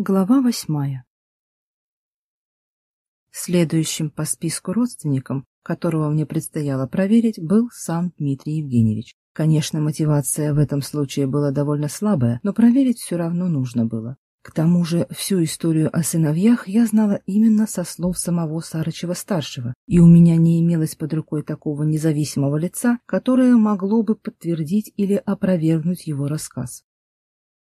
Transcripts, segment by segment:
Глава восьмая Следующим по списку родственником, которого мне предстояло проверить, был сам Дмитрий Евгеньевич. Конечно, мотивация в этом случае была довольно слабая, но проверить все равно нужно было. К тому же всю историю о сыновьях я знала именно со слов самого Сарычева-старшего, и у меня не имелось под рукой такого независимого лица, которое могло бы подтвердить или опровергнуть его рассказ.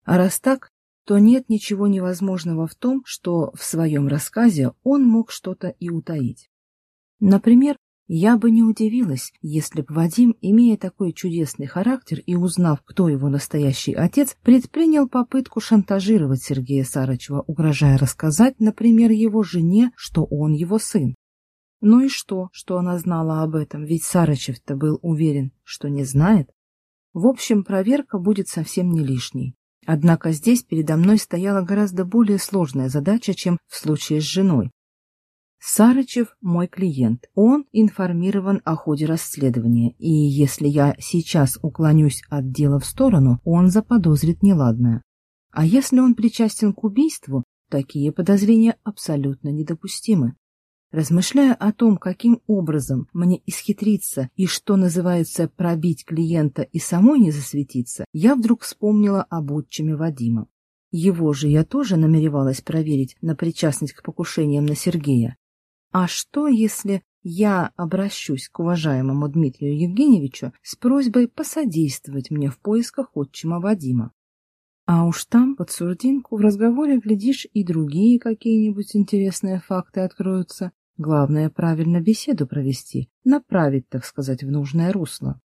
А раз так, то нет ничего невозможного в том, что в своем рассказе он мог что-то и утаить. Например, я бы не удивилась, если бы Вадим, имея такой чудесный характер и узнав, кто его настоящий отец, предпринял попытку шантажировать Сергея Сарычева, угрожая рассказать, например, его жене, что он его сын. Ну и что, что она знала об этом, ведь Сарычев-то был уверен, что не знает. В общем, проверка будет совсем не лишней. Однако здесь передо мной стояла гораздо более сложная задача, чем в случае с женой. Сарычев – мой клиент. Он информирован о ходе расследования, и если я сейчас уклонюсь от дела в сторону, он заподозрит неладное. А если он причастен к убийству, такие подозрения абсолютно недопустимы. Размышляя о том, каким образом мне исхитриться и, что называется, пробить клиента и самой не засветиться, я вдруг вспомнила об отчиме Вадима. Его же я тоже намеревалась проверить на причастность к покушениям на Сергея. А что, если я обращусь к уважаемому Дмитрию Евгеньевичу с просьбой посодействовать мне в поисках отчима Вадима? А уж там, под сурдинку, в разговоре, глядишь, и другие какие-нибудь интересные факты откроются. Главное, правильно беседу провести, направить, так сказать, в нужное русло.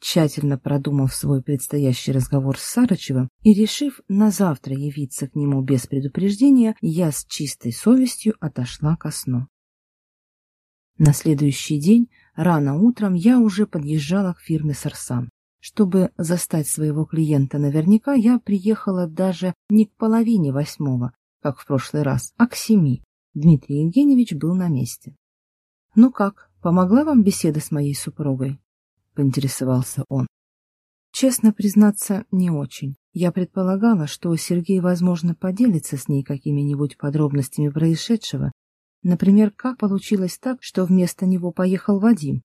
Тщательно продумав свой предстоящий разговор с Сарычевым и решив на завтра явиться к нему без предупреждения, я с чистой совестью отошла ко сну. На следующий день, рано утром, я уже подъезжала к фирме «Сарсан». Чтобы застать своего клиента наверняка, я приехала даже не к половине восьмого, как в прошлый раз, а к семи. Дмитрий Евгеньевич был на месте. «Ну как, помогла вам беседа с моей супругой?» — поинтересовался он. Честно признаться, не очень. Я предполагала, что Сергей, возможно, поделится с ней какими-нибудь подробностями происшедшего. Например, как получилось так, что вместо него поехал Вадим.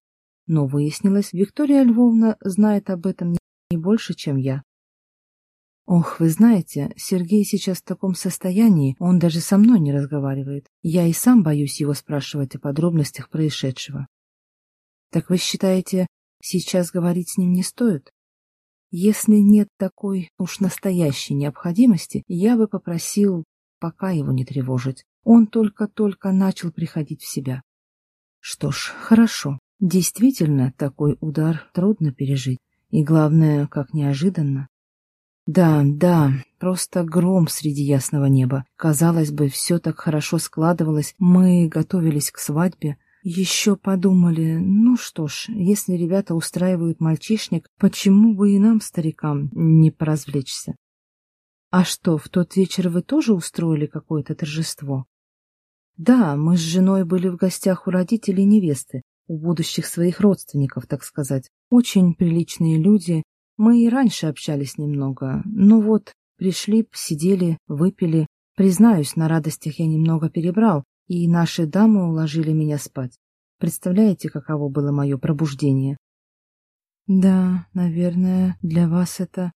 Но выяснилось, Виктория Львовна знает об этом не больше, чем я. Ох, вы знаете, Сергей сейчас в таком состоянии, он даже со мной не разговаривает. Я и сам боюсь его спрашивать о подробностях происшедшего. Так вы считаете, сейчас говорить с ним не стоит? Если нет такой уж настоящей необходимости, я бы попросил пока его не тревожить. Он только-только начал приходить в себя. Что ж, хорошо. Действительно, такой удар трудно пережить. И главное, как неожиданно. Да, да, просто гром среди ясного неба. Казалось бы, все так хорошо складывалось. Мы готовились к свадьбе. Еще подумали, ну что ж, если ребята устраивают мальчишник, почему бы и нам, старикам, не поразвлечься? А что, в тот вечер вы тоже устроили какое-то торжество? Да, мы с женой были в гостях у родителей невесты, у будущих своих родственников, так сказать. Очень приличные люди, мы и раньше общались немного, но вот пришли, посидели, выпили. Признаюсь, на радостях я немного перебрал, и наши дамы уложили меня спать. Представляете, каково было мое пробуждение? Да, наверное, для вас это...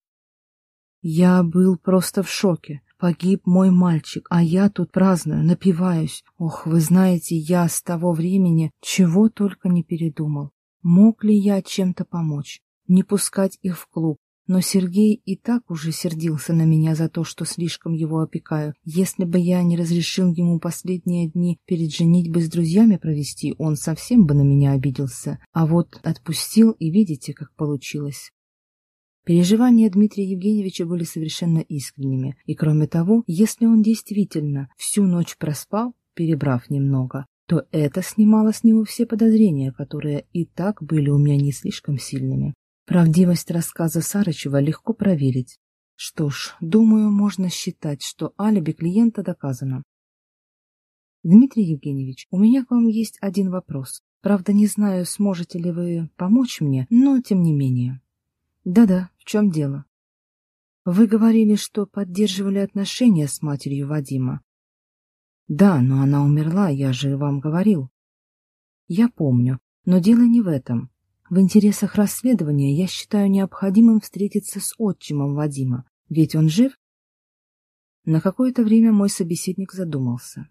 Я был просто в шоке. Погиб мой мальчик, а я тут праздную, напиваюсь. Ох, вы знаете, я с того времени чего только не передумал. Мог ли я чем-то помочь? Не пускать их в клуб. Но Сергей и так уже сердился на меня за то, что слишком его опекаю. Если бы я не разрешил ему последние дни перед женитьбой с друзьями провести, он совсем бы на меня обиделся. А вот отпустил, и видите, как получилось. Переживания Дмитрия Евгеньевича были совершенно искренними, и кроме того, если он действительно всю ночь проспал, перебрав немного, то это снимало с него все подозрения, которые и так были у меня не слишком сильными. Правдивость рассказа Сарычева легко проверить. Что ж, думаю, можно считать, что алиби клиента доказано. Дмитрий Евгеньевич, у меня к вам есть один вопрос. Правда, не знаю, сможете ли вы помочь мне, но тем не менее. Да-да, в чем дело? Вы говорили, что поддерживали отношения с матерью Вадима. Да, но она умерла, я же вам говорил. Я помню, но дело не в этом. В интересах расследования я считаю необходимым встретиться с отчимом Вадима, ведь он жив. На какое-то время мой собеседник задумался.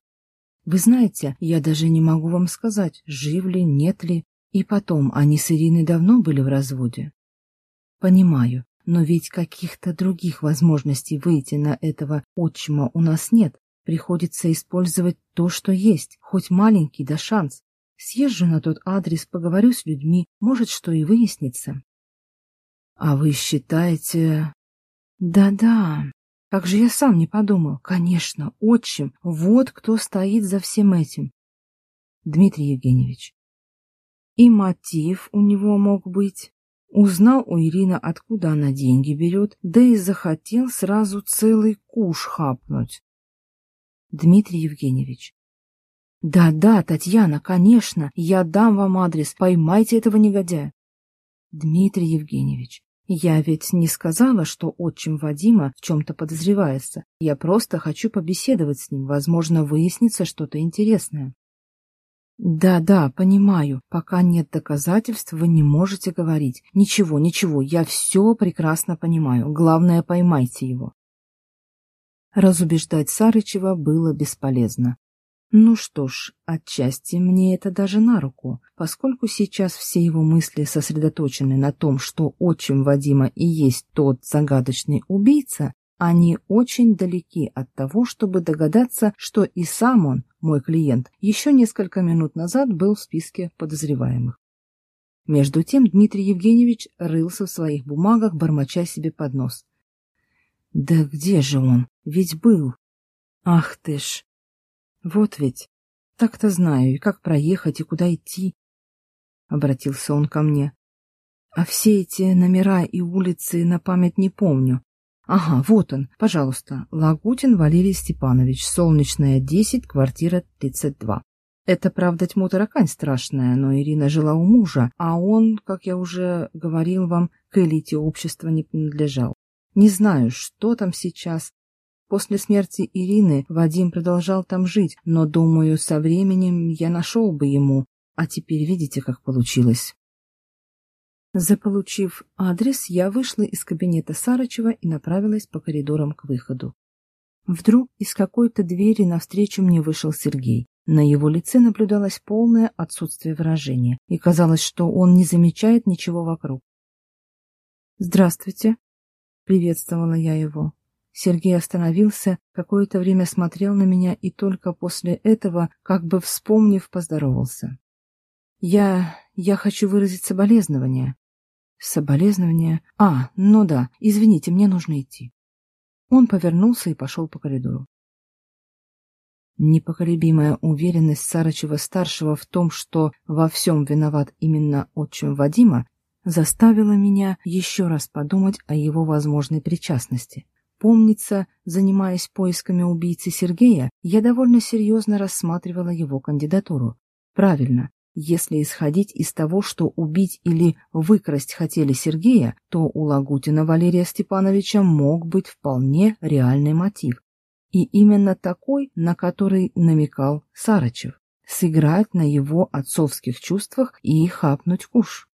Вы знаете, я даже не могу вам сказать, жив ли, нет ли. И потом, они с Ириной давно были в разводе. Понимаю, но ведь каких-то других возможностей выйти на этого отчима у нас нет. Приходится использовать то, что есть, хоть маленький, да шанс. Съезжу на тот адрес, поговорю с людьми, может, что и выяснится. А вы считаете... Да-да, как же я сам не подумал. Конечно, отчим, вот кто стоит за всем этим. Дмитрий Евгеньевич. И мотив у него мог быть. Узнал у Ирины, откуда она деньги берет, да и захотел сразу целый куш хапнуть. Дмитрий Евгеньевич. Да-да, Татьяна, конечно, я дам вам адрес, поймайте этого негодяя. Дмитрий Евгеньевич, я ведь не сказала, что отчим Вадима в чем-то подозревается. Я просто хочу побеседовать с ним, возможно, выяснится что-то интересное. «Да-да, понимаю. Пока нет доказательств, вы не можете говорить. Ничего, ничего, я все прекрасно понимаю. Главное, поймайте его». Разубеждать Сарычева было бесполезно. Ну что ж, отчасти мне это даже на руку, поскольку сейчас все его мысли сосредоточены на том, что отчим Вадима и есть тот загадочный убийца, они очень далеки от того, чтобы догадаться, что и сам он, мой клиент, еще несколько минут назад был в списке подозреваемых. Между тем Дмитрий Евгеньевич рылся в своих бумагах, бормоча себе под нос. «Да где же он? Ведь был! Ах ты ж! Вот ведь! Так-то знаю, и как проехать, и куда идти!» Обратился он ко мне. «А все эти номера и улицы на память не помню, Ага, вот он, пожалуйста. Лагутин Валерий Степанович, Солнечная, 10, квартира 32. Это, правда, тьму таракань страшная, но Ирина жила у мужа, а он, как я уже говорил вам, к элите общества не принадлежал. Не знаю, что там сейчас. После смерти Ирины Вадим продолжал там жить, но, думаю, со временем я нашел бы ему. А теперь видите, как получилось. Заполучив адрес, я вышла из кабинета Сарычева и направилась по коридорам к выходу. Вдруг из какой-то двери навстречу мне вышел Сергей. На его лице наблюдалось полное отсутствие выражения, и казалось, что он не замечает ничего вокруг. «Здравствуйте», — приветствовала я его. Сергей остановился, какое-то время смотрел на меня и только после этого, как бы вспомнив, поздоровался. «Я... я хочу выразить соболезнования», Соболезнования. А, ну да, извините, мне нужно идти. Он повернулся и пошел по коридору. Непоколебимая уверенность Сарычева-старшего в том, что во всем виноват именно отчим Вадима, заставила меня еще раз подумать о его возможной причастности. Помнится, занимаясь поисками убийцы Сергея, я довольно серьезно рассматривала его кандидатуру. Правильно, если исходить из того, что убить или выкрасть хотели Сергея, то у Лагутина Валерия Степановича мог быть вполне реальный мотив. И именно такой, на который намекал Сарычев. Сыграть на его отцовских чувствах и хапнуть куш.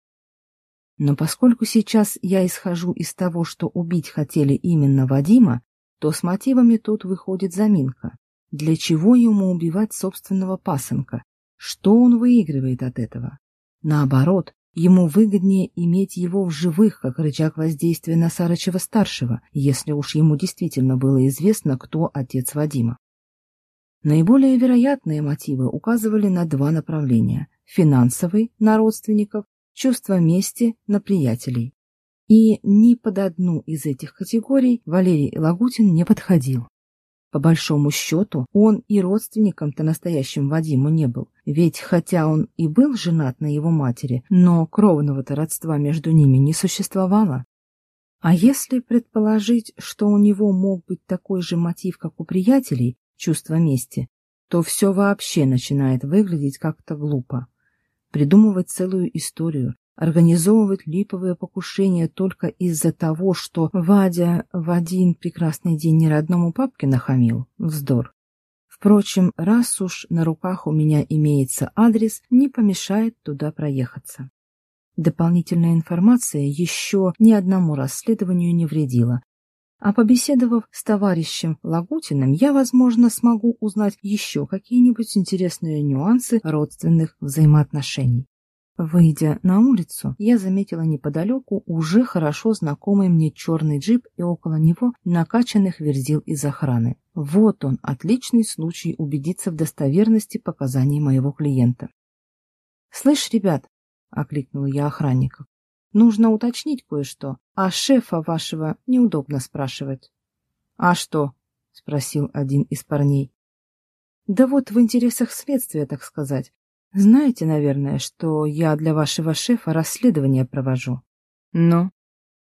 Но поскольку сейчас я исхожу из того, что убить хотели именно Вадима, то с мотивами тут выходит заминка. Для чего ему убивать собственного пасынка? Что он выигрывает от этого? Наоборот, ему выгоднее иметь его в живых, как рычаг воздействия на Сарычева-старшего, если уж ему действительно было известно, кто отец Вадима. Наиболее вероятные мотивы указывали на два направления – финансовый – на родственников, чувство мести – на приятелей. И ни под одну из этих категорий Валерий Лагутин не подходил. По большому счету, он и родственником-то настоящим Вадиму не был, ведь хотя он и был женат на его матери, но кровного-то родства между ними не существовало. А если предположить, что у него мог быть такой же мотив, как у приятелей, чувство мести, то все вообще начинает выглядеть как-то глупо. Придумывать целую историю, Организовывать липовые покушения только из-за того, что Вадя в один прекрасный день не родному папке нахамил? Вздор. Впрочем, раз уж на руках у меня имеется адрес, не помешает туда проехаться. Дополнительная информация еще ни одному расследованию не вредила. А побеседовав с товарищем Лагутиным, я, возможно, смогу узнать еще какие-нибудь интересные нюансы родственных взаимоотношений. Выйдя на улицу, я заметила неподалеку уже хорошо знакомый мне черный джип и около него накачанных верзил из охраны. Вот он, отличный случай убедиться в достоверности показаний моего клиента. «Слышь, ребят!» — окликнула я охранников. «Нужно уточнить кое-что, а шефа вашего неудобно спрашивать». «А что?» — спросил один из парней. «Да вот в интересах следствия, так сказать. Знаете, наверное, что я для вашего шефа расследование провожу. Ну?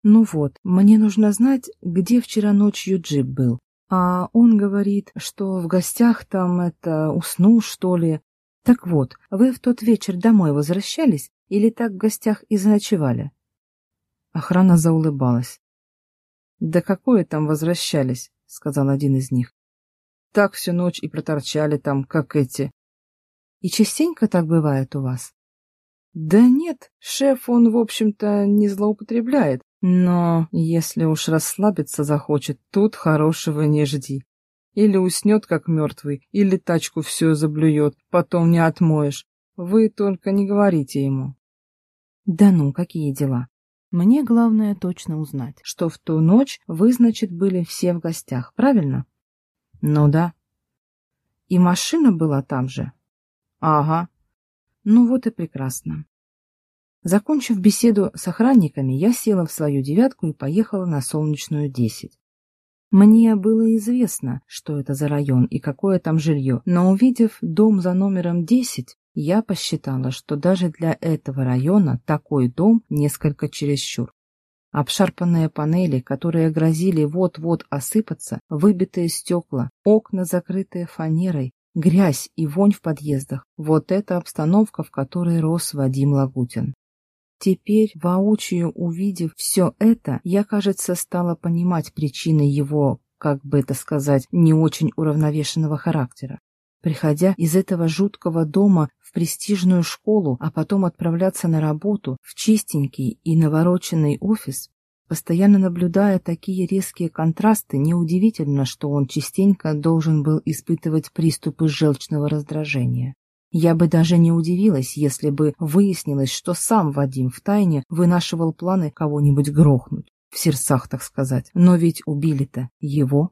Ну вот, мне нужно знать, где вчера ночью джип был. А он говорит, что в гостях там это уснул, что ли. Так вот, вы в тот вечер домой возвращались или так в гостях и заночевали? Охрана заулыбалась. «Да какое там возвращались?» — сказал один из них. «Так всю ночь и проторчали там, как эти, и частенько так бывает у вас? Да нет, шеф он, в общем-то, не злоупотребляет. Но если уж расслабиться захочет, тут хорошего не жди. Или уснет, как мертвый, или тачку все заблюет, потом не отмоешь. Вы только не говорите ему. Да ну, какие дела. Мне главное точно узнать, что в ту ночь вы, значит, были все в гостях, правильно? Ну да. И машина была там же? Ага. Ну вот и прекрасно. Закончив беседу с охранниками, я села в свою девятку и поехала на Солнечную 10. Мне было известно, что это за район и какое там жилье, но увидев дом за номером 10, я посчитала, что даже для этого района такой дом несколько чересчур. Обшарпанные панели, которые грозили вот-вот осыпаться, выбитые стекла, окна, закрытые фанерой, Грязь и вонь в подъездах – вот эта обстановка, в которой рос Вадим Лагутин. Теперь, воочию увидев все это, я, кажется, стала понимать причины его, как бы это сказать, не очень уравновешенного характера. Приходя из этого жуткого дома в престижную школу, а потом отправляться на работу в чистенький и навороченный офис, Постоянно наблюдая такие резкие контрасты, неудивительно, что он частенько должен был испытывать приступы желчного раздражения. Я бы даже не удивилась, если бы выяснилось, что сам Вадим втайне вынашивал планы кого-нибудь грохнуть, в сердцах, так сказать. Но ведь убили-то его.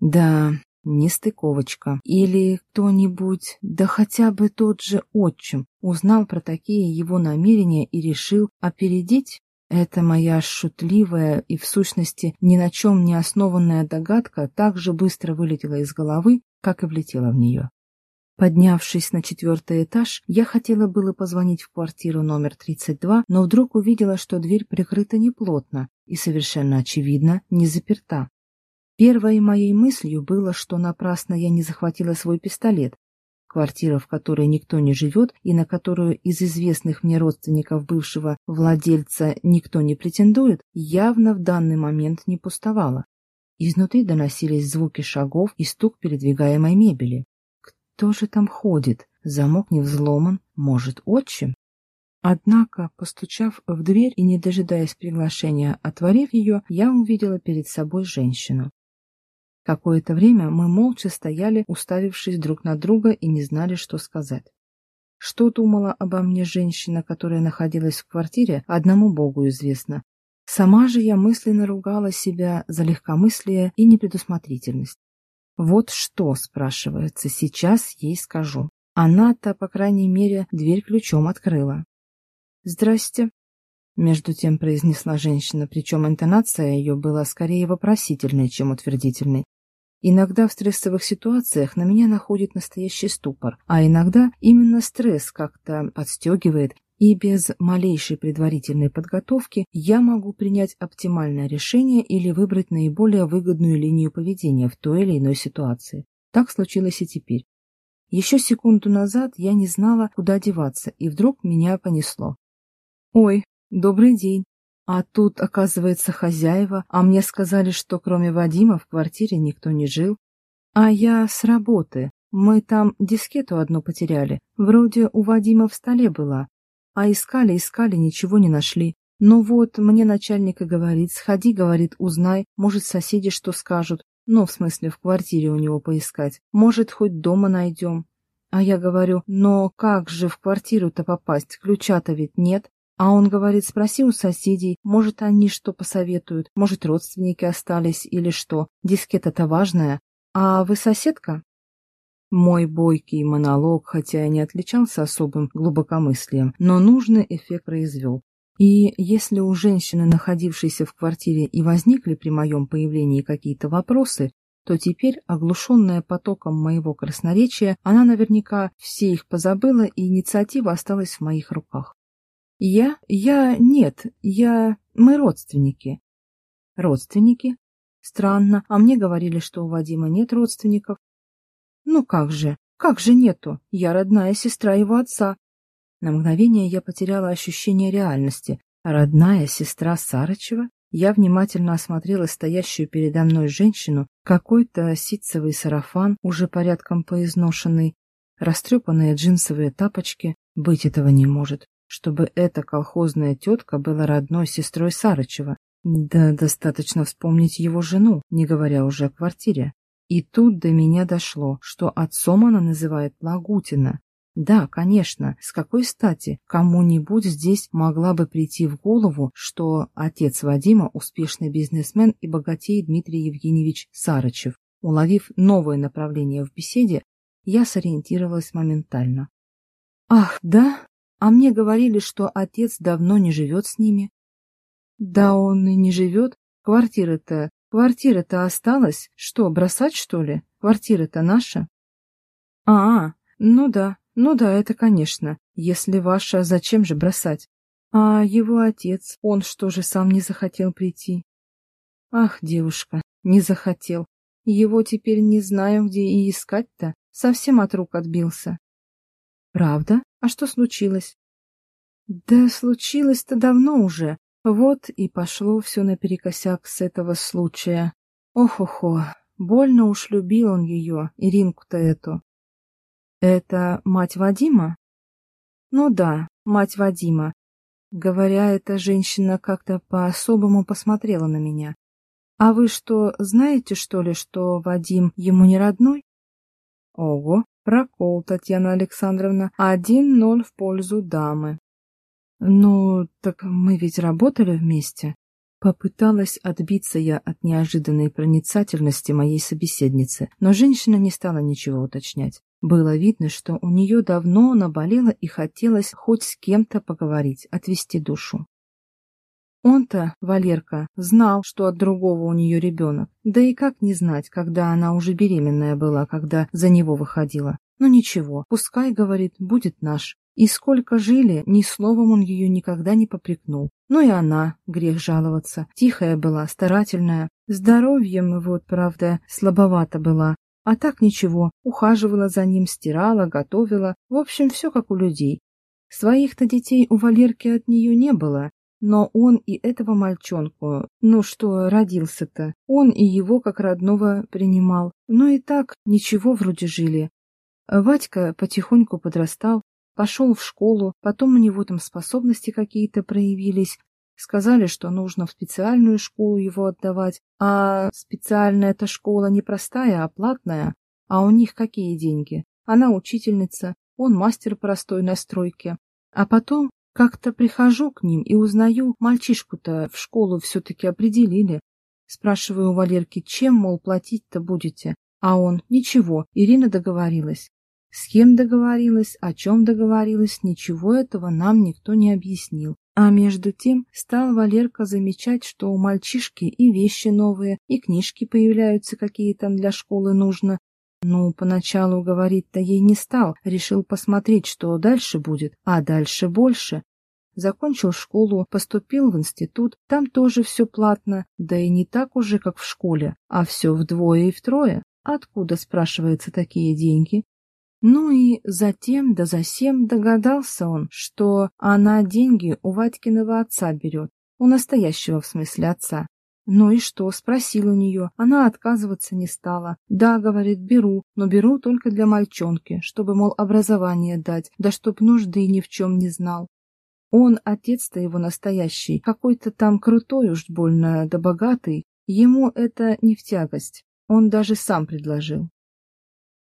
Да, нестыковочка. Или кто-нибудь, да хотя бы тот же отчим, узнал про такие его намерения и решил опередить? Эта моя шутливая и, в сущности, ни на чем не основанная догадка так же быстро вылетела из головы, как и влетела в нее. Поднявшись на четвертый этаж, я хотела было позвонить в квартиру номер 32, но вдруг увидела, что дверь прикрыта неплотно и, совершенно очевидно, не заперта. Первой моей мыслью было, что напрасно я не захватила свой пистолет, Квартира, в которой никто не живет и на которую из известных мне родственников бывшего владельца никто не претендует, явно в данный момент не пустовала. Изнутри доносились звуки шагов и стук передвигаемой мебели. Кто же там ходит? Замок не взломан, может, отчим? Однако, постучав в дверь и не дожидаясь приглашения, отворив ее, я увидела перед собой женщину. Какое-то время мы молча стояли, уставившись друг на друга и не знали, что сказать. Что думала обо мне женщина, которая находилась в квартире, одному Богу известно. Сама же я мысленно ругала себя за легкомыслие и непредусмотрительность. Вот что, спрашивается, сейчас ей скажу. Она-то, по крайней мере, дверь ключом открыла. «Здрасте», — между тем произнесла женщина, причем интонация ее была скорее вопросительной, чем утвердительной. Иногда в стрессовых ситуациях на меня находит настоящий ступор, а иногда именно стресс как-то подстегивает, и без малейшей предварительной подготовки я могу принять оптимальное решение или выбрать наиболее выгодную линию поведения в той или иной ситуации. Так случилось и теперь. Еще секунду назад я не знала, куда деваться, и вдруг меня понесло. «Ой, добрый день. А тут, оказывается, хозяева, а мне сказали, что кроме Вадима в квартире никто не жил. А я с работы. Мы там дискету одну потеряли. Вроде у Вадима в столе была. А искали, искали, ничего не нашли. Но вот мне начальник и говорит, сходи, говорит, узнай, может, соседи что скажут. Ну, в смысле, в квартире у него поискать. Может, хоть дома найдем. А я говорю, но как же в квартиру-то попасть? Ключа-то ведь нет. А он говорит, спроси у соседей, может, они что посоветуют, может, родственники остались или что. Дискета-то важная. А вы соседка? Мой бойкий монолог, хотя и не отличался особым глубокомыслием, но нужный эффект произвел. И если у женщины, находившейся в квартире, и возникли при моем появлении какие-то вопросы, то теперь, оглушенная потоком моего красноречия, она наверняка все их позабыла, и инициатива осталась в моих руках. Я? Я... Нет, я... Мы родственники. Родственники? Странно, а мне говорили, что у Вадима нет родственников. Ну как же, как же нету? Я родная сестра его отца. На мгновение я потеряла ощущение реальности. Родная сестра Сарычева? Я внимательно осмотрела стоящую передо мной женщину, какой-то ситцевый сарафан, уже порядком поизношенный, растрепанные джинсовые тапочки. Быть этого не может чтобы эта колхозная тетка была родной сестрой Сарычева. Да достаточно вспомнить его жену, не говоря уже о квартире. И тут до меня дошло, что отцом она называет Лагутина. Да, конечно, с какой стати кому-нибудь здесь могла бы прийти в голову, что отец Вадима – успешный бизнесмен и богатей Дмитрий Евгеньевич Сарычев. Уловив новое направление в беседе, я сориентировалась моментально. «Ах, да? А мне говорили, что отец давно не живет с ними. Да он и не живет. Квартира-то... Квартира-то осталась. Что, бросать, что ли? Квартира-то наша. А, ну да, ну да, это конечно. Если ваша, зачем же бросать? А его отец, он что же сам не захотел прийти? Ах, девушка, не захотел. Его теперь не знаю, где и искать-то. Совсем от рук отбился. Правда? А что случилось? Да случилось-то давно уже. Вот и пошло все наперекосяк с этого случая. Ох-охо, больно уж любил он ее, Иринку-то эту. Это мать Вадима? Ну да, мать Вадима. Говоря, эта женщина как-то по-особому посмотрела на меня. А вы что, знаете, что ли, что Вадим ему не родной? Ого, Прокол, Татьяна Александровна. Один ноль в пользу дамы. Ну, так мы ведь работали вместе. Попыталась отбиться я от неожиданной проницательности моей собеседницы, но женщина не стала ничего уточнять. Было видно, что у нее давно наболело и хотелось хоть с кем-то поговорить, отвести душу. Он-то, Валерка, знал, что от другого у нее ребенок. Да и как не знать, когда она уже беременная была, когда за него выходила. Ну ничего, пускай, говорит, будет наш. И сколько жили, ни словом он ее никогда не попрекнул. Ну и она, грех жаловаться, тихая была, старательная. Здоровьем, вот, правда, слабовато была. А так ничего, ухаживала за ним, стирала, готовила. В общем, все как у людей. Своих-то детей у Валерки от нее не было, но он и этого мальчонку, ну что, родился-то, он и его как родного принимал. Ну и так, ничего вроде жили. Вадька потихоньку подрастал, пошел в школу, потом у него там способности какие-то проявились. Сказали, что нужно в специальную школу его отдавать, а специальная-то школа не простая, а платная. А у них какие деньги? Она учительница, он мастер простой на стройке. А потом как-то прихожу к ним и узнаю, мальчишку-то в школу все-таки определили. Спрашиваю у Валерки, чем, мол, платить-то будете? А он, ничего, Ирина договорилась. С кем договорилась, о чем договорилась, ничего этого нам никто не объяснил. А между тем стал Валерка замечать, что у мальчишки и вещи новые, и книжки появляются, какие там для школы нужно, ну, поначалу говорить-то ей не стал, решил посмотреть, что дальше будет, а дальше больше. Закончил школу, поступил в институт, там тоже все платно, да и не так уже, как в школе, а все вдвое и втрое. Откуда, спрашивается, такие деньги? Ну и затем да засем догадался он, что она деньги у Вадькиного отца берет, у настоящего в смысле отца. Ну и что, спросил у нее, она отказываться не стала. Да, говорит, беру, но беру только для мальчонки, чтобы, мол, образование дать, да чтоб нужды ни в чем не знал. Он, отец-то его настоящий, какой-то там крутой уж больно да богатый, ему это не в тягость, он даже сам предложил.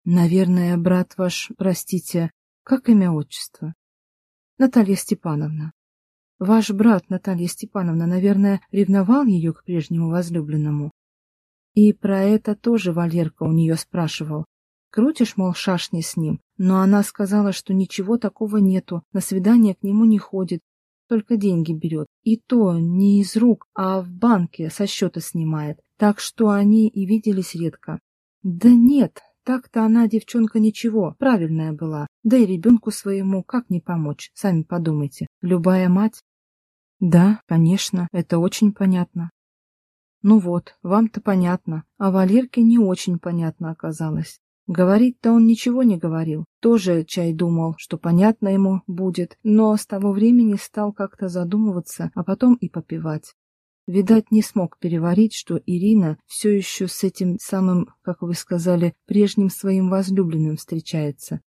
Наверное, брат ваш, простите, как имя отчество? Наталья Степановна. Ваш брат, Наталья Степановна, наверное, ревновал ее к прежнему возлюбленному. И про это тоже Валерка у нее спрашивал. Крутишь, мол, шашни с ним, но она сказала, что ничего такого нету, на свидание к нему не ходит, только деньги берет. И то не из рук, а в банке со счета снимает, так что они и виделись редко. Да нет, так-то она, девчонка, ничего, правильная была. Да и ребенку своему как не помочь, сами подумайте. Любая мать... Да, конечно, это очень понятно. Ну вот, вам-то понятно, а Валерке не очень понятно оказалось. Говорить-то он ничего не говорил, тоже чай думал, что понятно ему будет, но с того времени стал как-то задумываться, а потом и попивать. Видать, не смог переварить, что Ирина все еще с этим самым, как вы сказали, прежним своим возлюбленным встречается.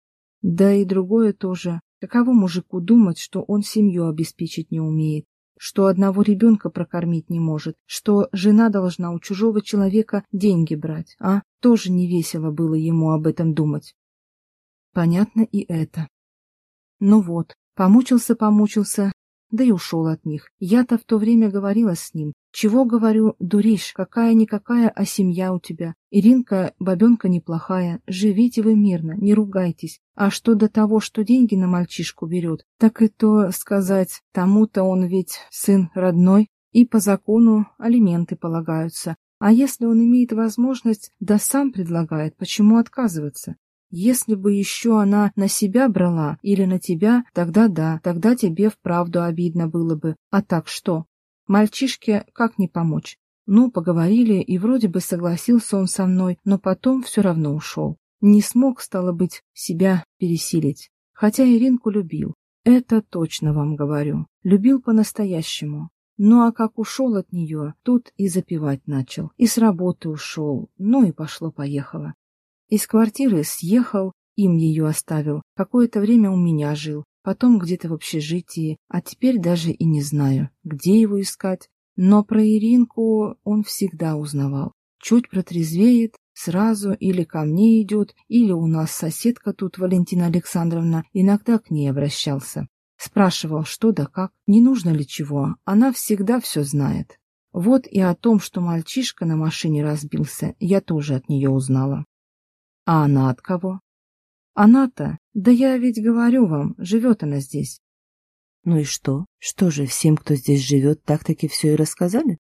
Да и другое тоже. Каково мужику думать, что он семью обеспечить не умеет, что одного ребенка прокормить не может, что жена должна у чужого человека деньги брать, а? Тоже не весело было ему об этом думать. Понятно и это. Ну вот, помучился-помучился, да и ушел от них. Я-то в то время говорила с ним. Чего, говорю, дуришь, какая-никакая, а семья у тебя. Иринка, бабенка неплохая, живите вы мирно, не ругайтесь. А что до того, что деньги на мальчишку берет, так и то сказать, тому-то он ведь сын родной, и по закону алименты полагаются. А если он имеет возможность, да сам предлагает, почему отказываться? Если бы еще она на себя брала или на тебя, тогда да, тогда тебе вправду обидно было бы. А так что? Мальчишке как не помочь? Ну, поговорили, и вроде бы согласился он со мной, но потом все равно ушел. Не смог, стало быть, себя пересилить. Хотя Иринку любил. Это точно вам говорю. Любил по-настоящему. Ну а как ушел от нее, тут и запивать начал. И с работы ушел. Ну и пошло-поехало. Из квартиры съехал, им ее оставил. Какое-то время у меня жил, потом где-то в общежитии, а теперь даже и не знаю, где его искать. Но про Иринку он всегда узнавал. Чуть протрезвеет, сразу или ко мне идет, или у нас соседка тут, Валентина Александровна, иногда к ней обращался. Спрашивал, что да как, не нужно ли чего, она всегда все знает. Вот и о том, что мальчишка на машине разбился, я тоже от нее узнала. А она от кого? Она-то, да я ведь говорю вам, живет она здесь. Ну и что? Что же, всем, кто здесь живет, так-таки все и рассказали?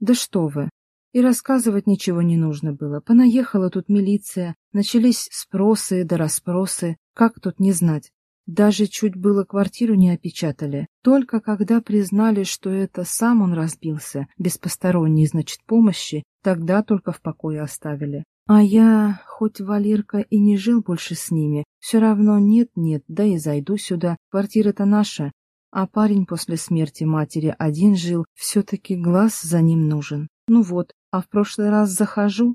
Да что вы, и рассказывать ничего не нужно было. Понаехала тут милиция, начались спросы да расспросы, как тут не знать. Даже чуть было квартиру не опечатали. Только когда признали, что это сам он разбился, без посторонней, значит, помощи, тогда только в покое оставили. А я, хоть Валерка и не жил больше с ними, все равно нет-нет, да и зайду сюда, квартира-то наша. А парень после смерти матери один жил, все-таки глаз за ним нужен. Ну вот, а в прошлый раз захожу.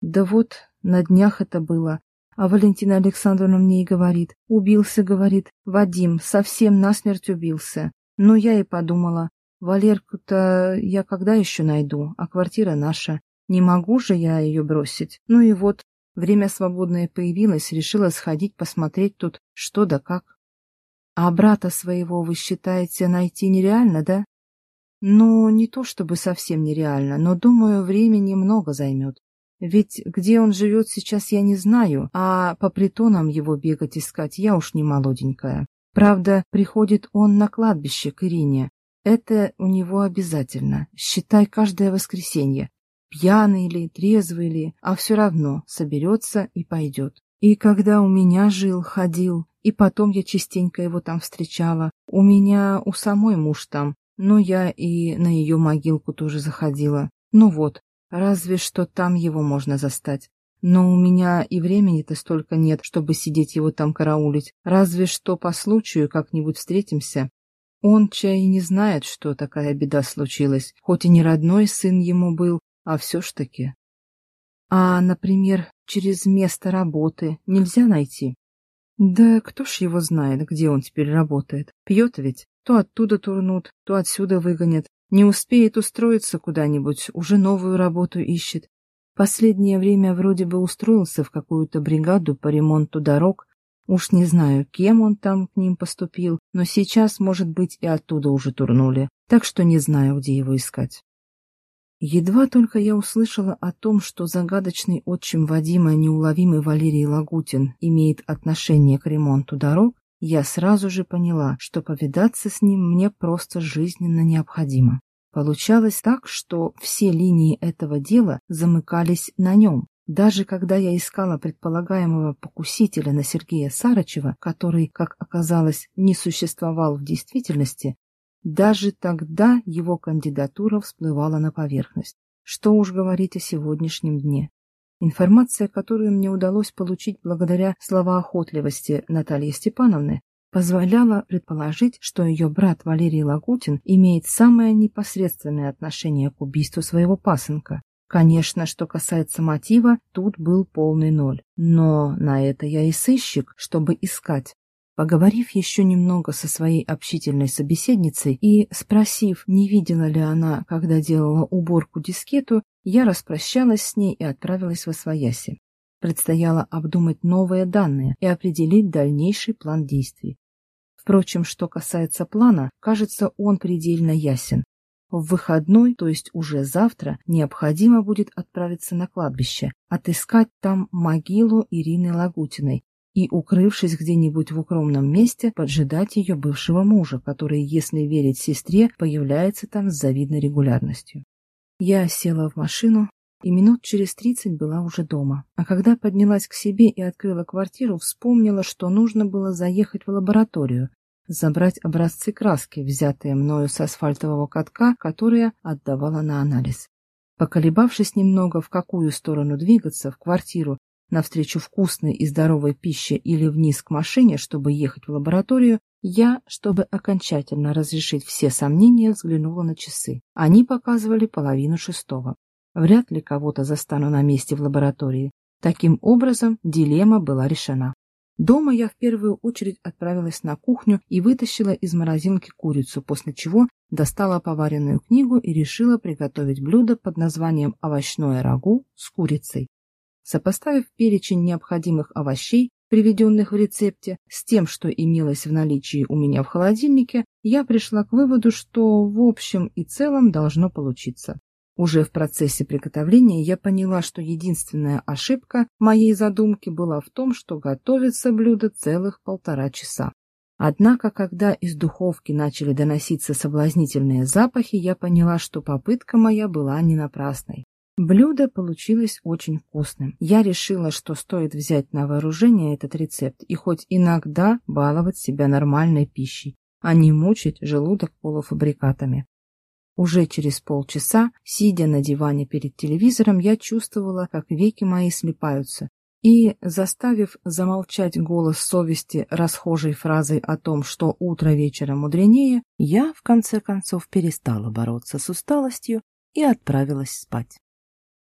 Да вот, на днях это было. А Валентина Александровна мне и говорит, убился, говорит, Вадим, совсем насмерть убился. Ну, я и подумала, Валерку-то я когда еще найду, а квартира наша. Не могу же я ее бросить. Ну и вот, время свободное появилось, решила сходить посмотреть тут, что да как. А брата своего вы считаете найти нереально, да? Ну, не то чтобы совсем нереально, но, думаю, времени много займет. Ведь где он живет сейчас, я не знаю, а по притонам его бегать искать я уж не молоденькая. Правда, приходит он на кладбище к Ирине. Это у него обязательно, считай, каждое воскресенье пьяный ли, трезвый ли, а все равно соберется и пойдет. И когда у меня жил, ходил, и потом я частенько его там встречала, у меня у самой муж там, но я и на ее могилку тоже заходила. Ну вот, разве что там его можно застать. Но у меня и времени-то столько нет, чтобы сидеть его там караулить. Разве что по случаю как-нибудь встретимся. Он чай не знает, что такая беда случилась, хоть и не родной сын ему был, а все ж таки. А, например, через место работы нельзя найти? Да кто ж его знает, где он теперь работает. Пьет ведь. То оттуда турнут, то отсюда выгонят. Не успеет устроиться куда-нибудь, уже новую работу ищет. Последнее время вроде бы устроился в какую-то бригаду по ремонту дорог. Уж не знаю, кем он там к ним поступил, но сейчас, может быть, и оттуда уже турнули. Так что не знаю, где его искать. Едва только я услышала о том, что загадочный отчим Вадима, неуловимый Валерий Лагутин, имеет отношение к ремонту дорог, я сразу же поняла, что повидаться с ним мне просто жизненно необходимо. Получалось так, что все линии этого дела замыкались на нем. Даже когда я искала предполагаемого покусителя на Сергея Сарычева, который, как оказалось, не существовал в действительности, даже тогда его кандидатура всплывала на поверхность. Что уж говорить о сегодняшнем дне. Информация, которую мне удалось получить благодаря словоохотливости Натальи Степановны, позволяла предположить, что ее брат Валерий Лагутин имеет самое непосредственное отношение к убийству своего пасынка. Конечно, что касается мотива, тут был полный ноль. Но на это я и сыщик, чтобы искать. Поговорив еще немного со своей общительной собеседницей и спросив, не видела ли она, когда делала уборку дискету, я распрощалась с ней и отправилась в Освояси. Предстояло обдумать новые данные и определить дальнейший план действий. Впрочем, что касается плана, кажется, он предельно ясен. В выходной, то есть уже завтра, необходимо будет отправиться на кладбище, отыскать там могилу Ирины Лагутиной и, укрывшись где-нибудь в укромном месте, поджидать ее бывшего мужа, который, если верить сестре, появляется там с завидной регулярностью. Я села в машину и минут через тридцать была уже дома. А когда поднялась к себе и открыла квартиру, вспомнила, что нужно было заехать в лабораторию, забрать образцы краски, взятые мною с асфальтового катка, которые отдавала на анализ. Поколебавшись немного, в какую сторону двигаться, в квартиру навстречу вкусной и здоровой пище или вниз к машине, чтобы ехать в лабораторию, я, чтобы окончательно разрешить все сомнения, взглянула на часы. Они показывали половину шестого. Вряд ли кого-то застану на месте в лаборатории. Таким образом, дилемма была решена. Дома я в первую очередь отправилась на кухню и вытащила из морозилки курицу, после чего достала поваренную книгу и решила приготовить блюдо под названием «Овощное рагу с курицей». Сопоставив перечень необходимых овощей, приведенных в рецепте, с тем, что имелось в наличии у меня в холодильнике, я пришла к выводу, что в общем и целом должно получиться. Уже в процессе приготовления я поняла, что единственная ошибка моей задумки была в том, что готовится блюдо целых полтора часа. Однако, когда из духовки начали доноситься соблазнительные запахи, я поняла, что попытка моя была не напрасной. Блюдо получилось очень вкусным. Я решила, что стоит взять на вооружение этот рецепт и хоть иногда баловать себя нормальной пищей, а не мучить желудок полуфабрикатами. Уже через полчаса, сидя на диване перед телевизором, я чувствовала, как веки мои слипаются, и, заставив замолчать голос совести расхожей фразой о том, что утро вечера мудренее, я, в конце концов, перестала бороться с усталостью и отправилась спать.